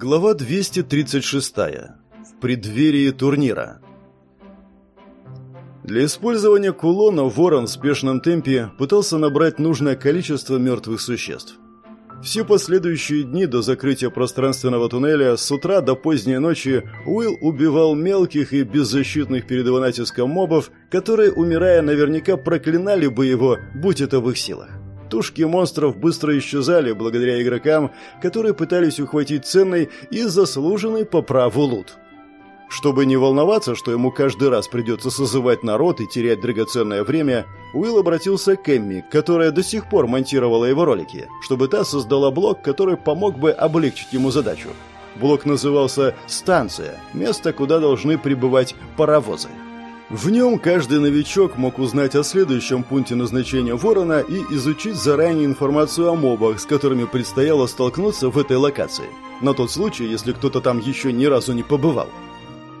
Глава 236. В преддверии турнира. Для использования кулона Ворон в спешном темпе пытался набрать нужное количество мертвых существ. Все последующие дни до закрытия пространственного туннеля с утра до поздней ночи Уилл убивал мелких и беззащитных перед его натиском мобов, которые, умирая, наверняка проклинали бы его, будь это в их силах. Тушки монстров быстро исчезали благодаря игрокам, которые пытались ухватить ценный и заслуженный по праву лут. Чтобы не волноваться, что ему каждый раз придется созывать народ и терять драгоценное время, Уилл обратился к Эмми, которая до сих пор монтировала его ролики, чтобы та создала блок, который помог бы облегчить ему задачу. Блок назывался «Станция», место, куда должны прибывать паровозы. В нем каждый новичок мог узнать о следующем пункте назначения ворона и изучить заранее информацию о мобах, с которыми предстояло столкнуться в этой локации. На тот случай, если кто-то там еще ни разу не побывал.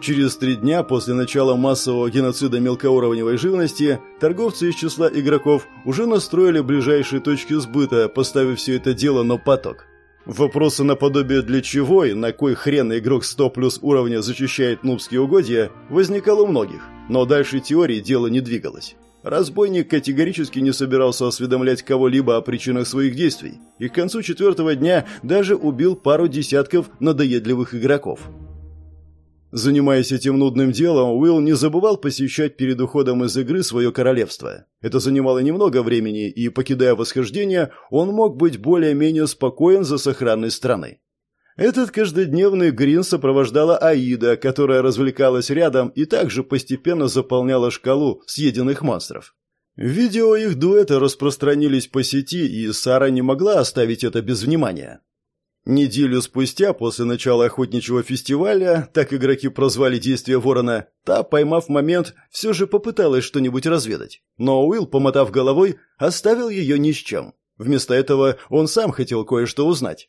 Через три дня после начала массового геноцида мелкоуровневой живности торговцы из числа игроков уже настроили ближайшие точки сбыта, поставив все это дело на поток. Вопросы наподобие «для чего» и «на кой хрен игрок 100 плюс уровня защищает нубские угодья» возникало у многих, но дальше теории дело не двигалось. Разбойник категорически не собирался осведомлять кого-либо о причинах своих действий, и к концу четвертого дня даже убил пару десятков надоедливых игроков. Занимаясь этим нудным делом, Уилл не забывал посещать перед уходом из игры свое королевство. Это занимало немного времени, и, покидая восхождение, он мог быть более-менее спокоен за сохранность страны. Этот каждодневный грин сопровождала Аида, которая развлекалась рядом и также постепенно заполняла шкалу съеденных монстров. Видео их дуэта распространились по сети, и Сара не могла оставить это без внимания. Неделю спустя, после начала охотничьего фестиваля, так игроки прозвали действия ворона, та, поймав момент, все же попыталась что-нибудь разведать. Но Уилл, помотав головой, оставил ее ни с чем. Вместо этого он сам хотел кое-что узнать.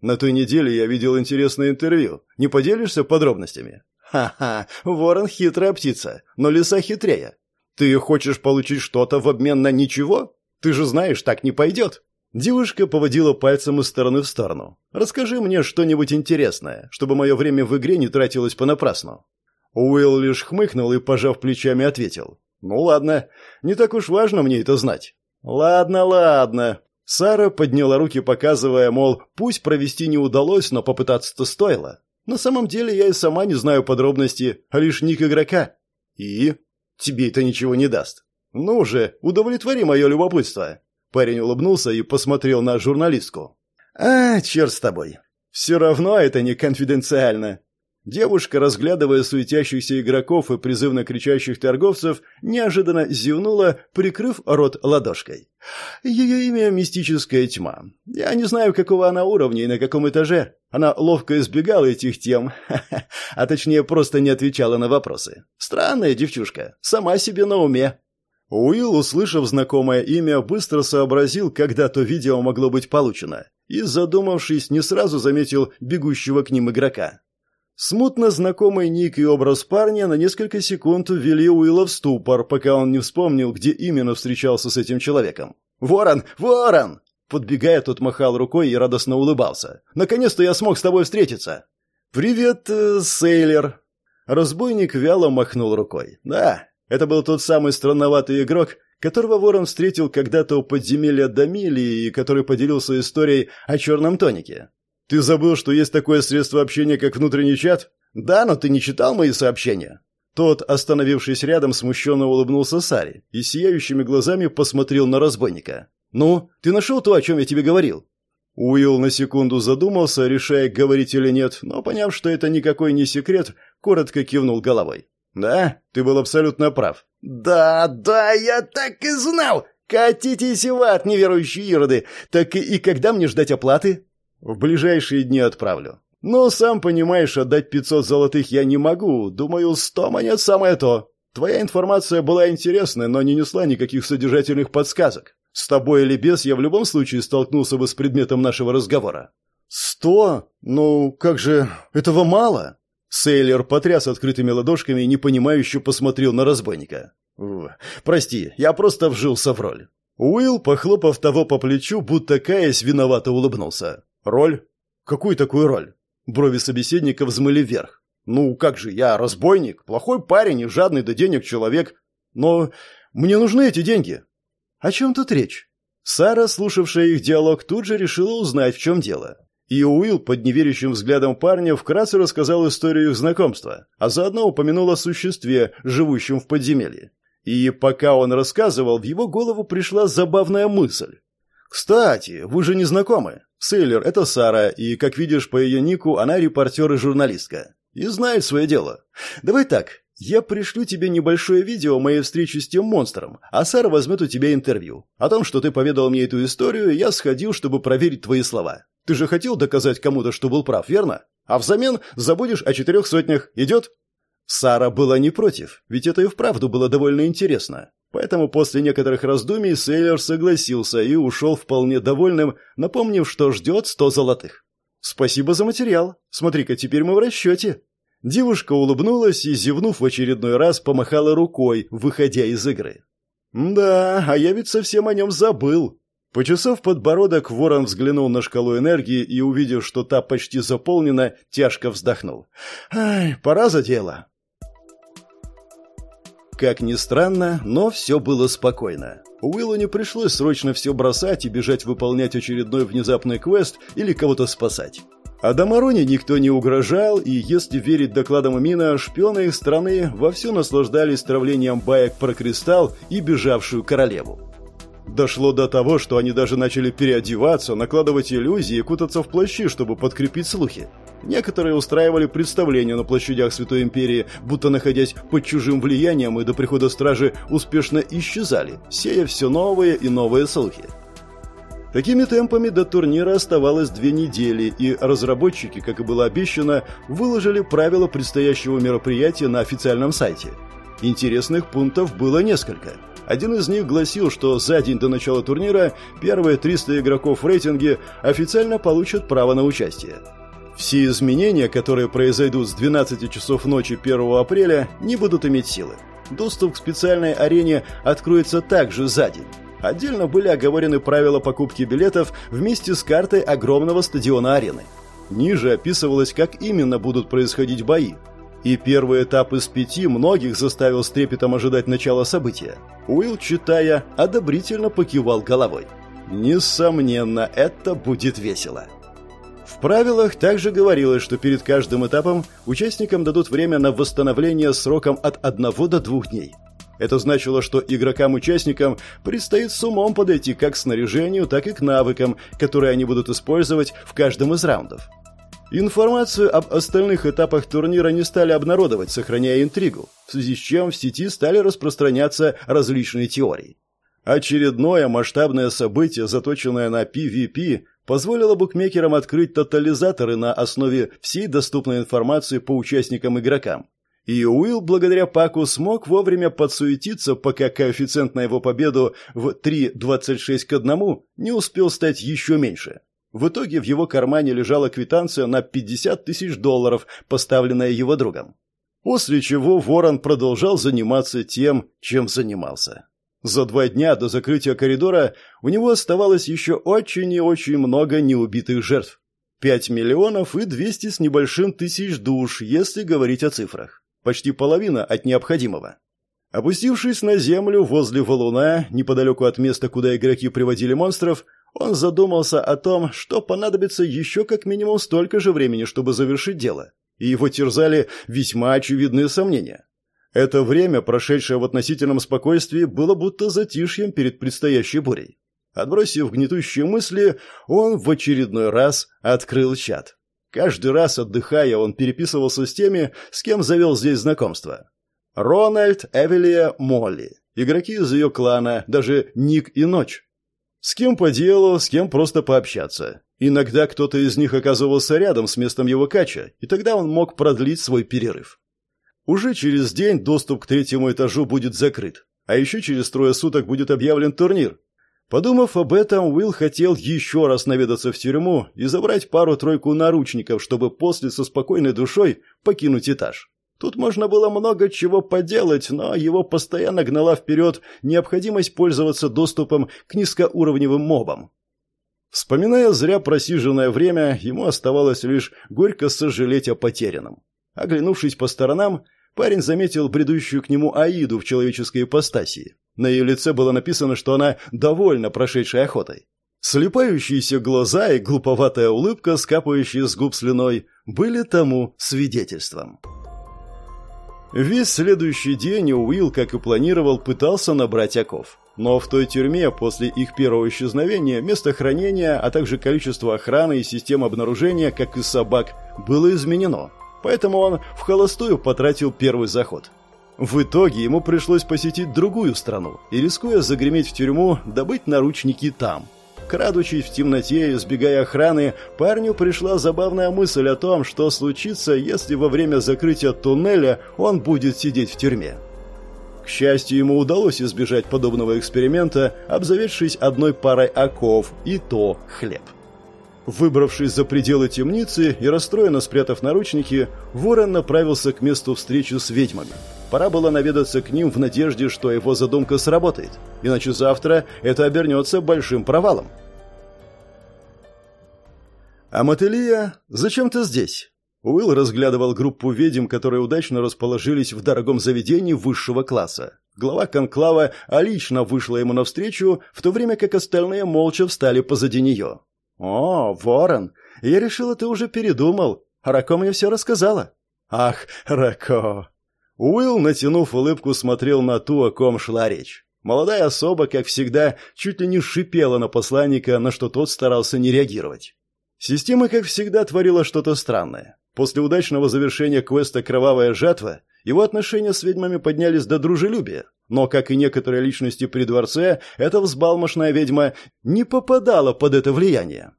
На той неделе я видел интересное интервью. Не поделишься подробностями? Ха-ха, ворон хитрая птица, но лиса хитрее. Ты хочешь получить что-то в обмен на ничего? Ты же знаешь, так не пойдет. Девушка поводила пальцем из стороны в сторону. «Расскажи мне что-нибудь интересное, чтобы мое время в игре не тратилось понапрасну». Уилл лишь хмыкнул и, пожав плечами, ответил. «Ну ладно, не так уж важно мне это знать». «Ладно, ладно». Сара подняла руки, показывая, мол, пусть провести не удалось, но попытаться-то стоило. На самом деле я и сама не знаю подробностей, а лишь ник игрока. И? Тебе это ничего не даст. Ну же, удовлетвори мое любопытство. Парень улыбнулся и посмотрел на журналистку. «А, черт с тобой. Все равно это не конфиденциально». Девушка, разглядывая суетящихся игроков и призывно кричащих торговцев, неожиданно зевнула, прикрыв рот ладошкой. Ее имя — Мистическая Тьма. Я не знаю, какого она уровня и на каком этаже. Она ловко избегала этих тем, а точнее просто не отвечала на вопросы. Странная девчушка, сама себе на уме. Уилл, услышав знакомое имя, быстро сообразил, когда то видео могло быть получено, и, задумавшись, не сразу заметил бегущего к ним игрока. Смутно знакомый ник и образ парня на несколько секунд ввели Уилла в ступор, пока он не вспомнил, где именно встречался с этим человеком. «Ворон! Ворон!» Подбегая, тот махал рукой и радостно улыбался. «Наконец-то я смог с тобой встретиться!» «Привет, э, Сейлер!» Разбойник вяло махнул рукой. «Да, это был тот самый странноватый игрок, которого Ворон встретил когда-то у подземелья Дамилии и который поделился историей о черном тонике. «Ты забыл, что есть такое средство общения, как внутренний чат?» «Да, но ты не читал мои сообщения?» Тот, остановившись рядом, смущенно улыбнулся Саре и сияющими глазами посмотрел на разбойника. «Ну, ты нашел то, о чем я тебе говорил?» Уилл на секунду задумался, решая, говорить или нет, но, поняв, что это никакой не секрет, коротко кивнул головой. «Да, ты был абсолютно прав». «Да, да, я так и знал! Катитесь в ад, неверующие ироды! Так и, и когда мне ждать оплаты?» «В ближайшие дни отправлю. Но, сам понимаешь, отдать пятьсот золотых я не могу. Думаю, сто монет самое то. Твоя информация была интересной, но не несла никаких содержательных подсказок. С тобой или без я в любом случае столкнулся бы с предметом нашего разговора». «Сто? Ну, как же, этого мало?» Сейлер потряс открытыми ладошками и непонимающе посмотрел на разбойника. «Прости, я просто вжился в роль». Уилл, похлопав того по плечу, будто каясь, виновато улыбнулся. «Роль? Какую такую роль?» Брови собеседника взмыли вверх. «Ну, как же, я разбойник, плохой парень и жадный до денег человек. Но мне нужны эти деньги». «О чем тут речь?» Сара, слушавшая их диалог, тут же решила узнать, в чем дело. И Уилл под неверящим взглядом парня вкратце рассказал историю их знакомства, а заодно упомянул о существе, живущем в подземелье. И пока он рассказывал, в его голову пришла забавная мысль. «Кстати, вы же не знакомы. Сейлер — это Сара, и, как видишь по ее нику, она репортер и журналистка. И знает свое дело. Давай так, я пришлю тебе небольшое видео моей встречи с тем монстром, а Сара возьмет у тебя интервью. О том, что ты поведал мне эту историю, я сходил, чтобы проверить твои слова. Ты же хотел доказать кому-то, что был прав, верно? А взамен забудешь о четырех сотнях. Идет?» Сара была не против, ведь это и вправду было довольно интересно. Поэтому после некоторых раздумий Сейлер согласился и ушел вполне довольным, напомнив, что ждет сто золотых. «Спасибо за материал. Смотри-ка, теперь мы в расчете». Девушка улыбнулась и, зевнув в очередной раз, помахала рукой, выходя из игры. «Да, а я ведь совсем о нем забыл. Почесав подбородок, ворон взглянул на шкалу энергии и, увидев, что та почти заполнена, тяжко вздохнул. «Ай, пора за дело!» Как ни странно, но все было спокойно. Уиллу не пришлось срочно все бросать и бежать выполнять очередной внезапный квест или кого-то спасать. А Дамароне никто не угрожал, и, если верить докладам Мина, шпионы их страны вовсю наслаждались травлением баек про кристалл и бежавшую королеву. Дошло до того, что они даже начали переодеваться, накладывать иллюзии и кутаться в плащи, чтобы подкрепить слухи. Некоторые устраивали представления на площадях Святой Империи, будто находясь под чужим влиянием и до прихода стражи успешно исчезали, сея все новые и новые слухи. Такими темпами до турнира оставалось две недели, и разработчики, как и было обещано, выложили правила предстоящего мероприятия на официальном сайте. Интересных пунктов было несколько – один из них гласил, что за день до начала турнира первые 300 игроков в рейтинге официально получат право на участие. Все изменения, которые произойдут с 12 часов ночи 1 апреля, не будут иметь силы. Доступ к специальной арене откроется также за день. Отдельно были оговорены правила покупки билетов вместе с картой огромного стадиона арены. Ниже описывалось, как именно будут происходить бои, и первый этап из пяти многих заставил с трепетом ожидать начала события. Уилл, читая, одобрительно покивал головой. Несомненно, это будет весело. В правилах также говорилось, что перед каждым этапом участникам дадут время на восстановление сроком от одного до двух дней. Это значило, что игрокам-участникам предстоит с умом подойти как к снаряжению, так и к навыкам, которые они будут использовать в каждом из раундов. Информацию об остальных этапах турнира не стали обнародовать, сохраняя интригу, в связи с чем в сети стали распространяться различные теории. Очередное масштабное событие, заточенное на PvP, позволило букмекерам открыть тотализаторы на основе всей доступной информации по участникам-игрокам. И Уилл, благодаря Паку, смог вовремя подсуетиться, пока коэффициент на его победу в 3.26 к 1 не успел стать еще меньше. В итоге в его кармане лежала квитанция на 50 тысяч долларов, поставленная его другом. После чего Ворон продолжал заниматься тем, чем занимался. За два дня до закрытия коридора у него оставалось еще очень и очень много неубитых жертв. 5 миллионов и 200 с небольшим тысяч душ, если говорить о цифрах. Почти половина от необходимого. Опустившись на землю возле валуна, неподалеку от места, куда игроки приводили монстров, он задумался о том, что понадобится еще как минимум столько же времени, чтобы завершить дело, и его терзали весьма очевидные сомнения. Это время, прошедшее в относительном спокойствии, было будто затишьем перед предстоящей бурей. Отбросив гнетущие мысли, он в очередной раз открыл чат. Каждый раз, отдыхая, он переписывался с теми, с кем завел здесь знакомство. Рональд, Эвелия, Молли. Игроки из ее клана, даже Ник и Ночь. С кем по делу, с кем просто пообщаться. Иногда кто-то из них оказывался рядом с местом его кача, и тогда он мог продлить свой перерыв. Уже через день доступ к третьему этажу будет закрыт, а еще через трое суток будет объявлен турнир. Подумав об этом, Уилл хотел еще раз наведаться в тюрьму и забрать пару-тройку наручников, чтобы после со спокойной душой покинуть этаж. Тут можно было много чего поделать, но его постоянно гнала вперед необходимость пользоваться доступом к низкоуровневым мобам. Вспоминая зря просиженное время, ему оставалось лишь горько сожалеть о потерянном. Оглянувшись по сторонам, парень заметил бредущую к нему Аиду в человеческой ипостаси. На ее лице было написано, что она довольна прошедшей охотой. Слепающиеся глаза и глуповатая улыбка, скапающая с губ слюной, были тому свидетельством. Весь следующий день Уилл, как и планировал, пытался набрать оков. Но в той тюрьме после их первого исчезновения место хранения, а также количество охраны и систем обнаружения, как и собак, было изменено. Поэтому он в холостую потратил первый заход. В итоге ему пришлось посетить другую страну и, рискуя загреметь в тюрьму, добыть наручники там – Крадучись в темноте и избегая охраны, парню пришла забавная мысль о том, что случится, если во время закрытия туннеля он будет сидеть в тюрьме. К счастью, ему удалось избежать подобного эксперимента, обзаведшись одной парой оков, и то хлеб. Выбравшись за пределы темницы и расстроенно спрятав наручники, Ворон направился к месту встречи с ведьмами. Пора было наведаться к ним в надежде, что его задумка сработает, иначе завтра это обернется большим провалом. «Амателия, зачем ты здесь?» Уилл разглядывал группу ведьм, которые удачно расположились в дорогом заведении высшего класса. Глава конклава лично вышла ему навстречу, в то время как остальные молча встали позади нее. «О, Ворон, я решила, ты уже передумал. Рако мне все рассказала». «Ах, Рако!» Уилл, натянув улыбку, смотрел на ту, о ком шла речь. Молодая особа, как всегда, чуть ли не шипела на посланника, на что тот старался не реагировать. Система, как всегда, творила что-то странное. После удачного завершения квеста «Кровавая жатва» его отношения с ведьмами поднялись до дружелюбия. Но, как и некоторые личности при дворце, эта взбалмошная ведьма не попадала под это влияние.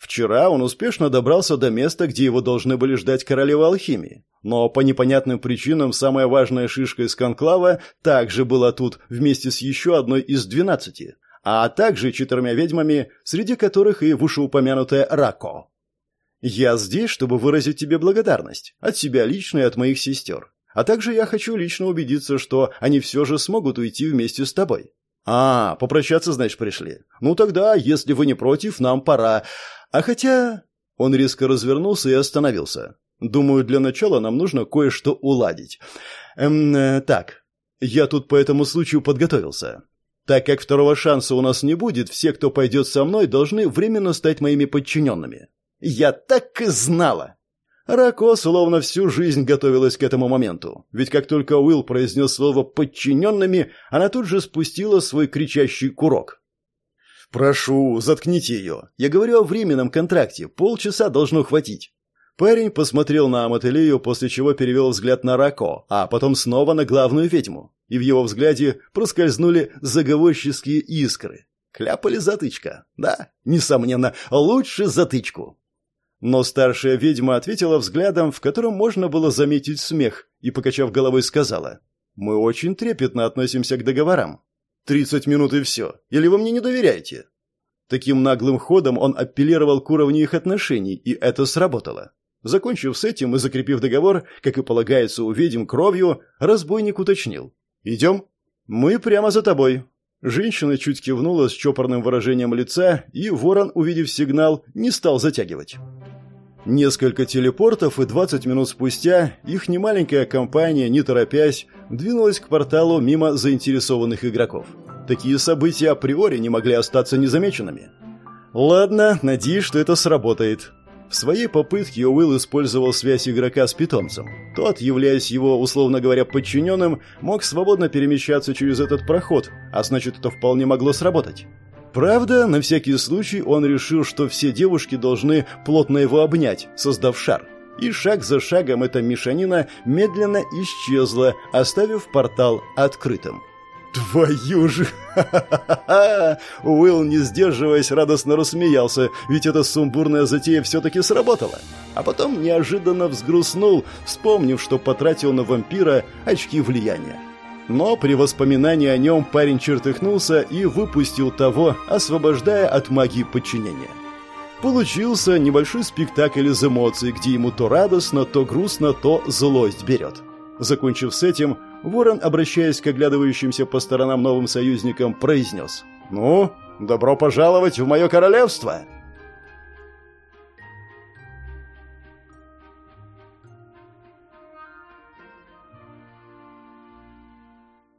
Вчера он успешно добрался до места, где его должны были ждать королевы алхимии. Но по непонятным причинам самая важная шишка из конклава также была тут вместе с еще одной из двенадцати, а также четырьмя ведьмами, среди которых и вышеупомянутая Рако. «Я здесь, чтобы выразить тебе благодарность. От себя лично и от моих сестер. А также я хочу лично убедиться, что они все же смогут уйти вместе с тобой». «А, попрощаться, значит, пришли. Ну тогда, если вы не против, нам пора. А хотя...» Он резко развернулся и остановился. «Думаю, для начала нам нужно кое-что уладить. Эм, э, так, я тут по этому случаю подготовился. Так как второго шанса у нас не будет, все, кто пойдет со мной, должны временно стать моими подчиненными». «Я так и знала!» Рако словно всю жизнь готовилась к этому моменту, ведь как только Уилл произнес слово «подчиненными», она тут же спустила свой кричащий курок. «Прошу, заткните ее. Я говорю о временном контракте. Полчаса должно хватить». Парень посмотрел на Амателию, после чего перевел взгляд на Рако, а потом снова на главную ведьму. И в его взгляде проскользнули заговорческие искры. Кляпали затычка. Да, несомненно, лучше затычку. Но старшая ведьма ответила взглядом, в котором можно было заметить смех, и, покачав головой, сказала, «Мы очень трепетно относимся к договорам. Тридцать минут и все. Или вы мне не доверяете?» Таким наглым ходом он апеллировал к уровню их отношений, и это сработало. Закончив с этим и закрепив договор, как и полагается у ведьм кровью, разбойник уточнил. «Идем?» «Мы прямо за тобой». Женщина чуть кивнула с чопорным выражением лица, и ворон, увидев сигнал, не стал затягивать. Несколько телепортов, и 20 минут спустя их немаленькая компания, не торопясь, двинулась к порталу мимо заинтересованных игроков. Такие события априори не могли остаться незамеченными. Ладно, надеюсь, что это сработает. В своей попытке Уилл использовал связь игрока с питомцем. Тот, являясь его, условно говоря, подчиненным, мог свободно перемещаться через этот проход, а значит, это вполне могло сработать. Правда, на всякий случай он решил, что все девушки должны плотно его обнять, создав шар. И шаг за шагом эта мешанина медленно исчезла, оставив портал открытым. «Твою же!» Уилл, не сдерживаясь, радостно рассмеялся, ведь эта сумбурная затея все-таки сработала. А потом неожиданно взгрустнул, вспомнив, что потратил на вампира очки влияния. Но при воспоминании о нем парень чертыхнулся и выпустил того, освобождая от магии подчинения. Получился небольшой спектакль из эмоций, где ему то радостно, то грустно, то злость берет. Закончив с этим, Ворон, обращаясь к оглядывающимся по сторонам новым союзникам, произнес «Ну, Добро пожаловать в мое королевство!»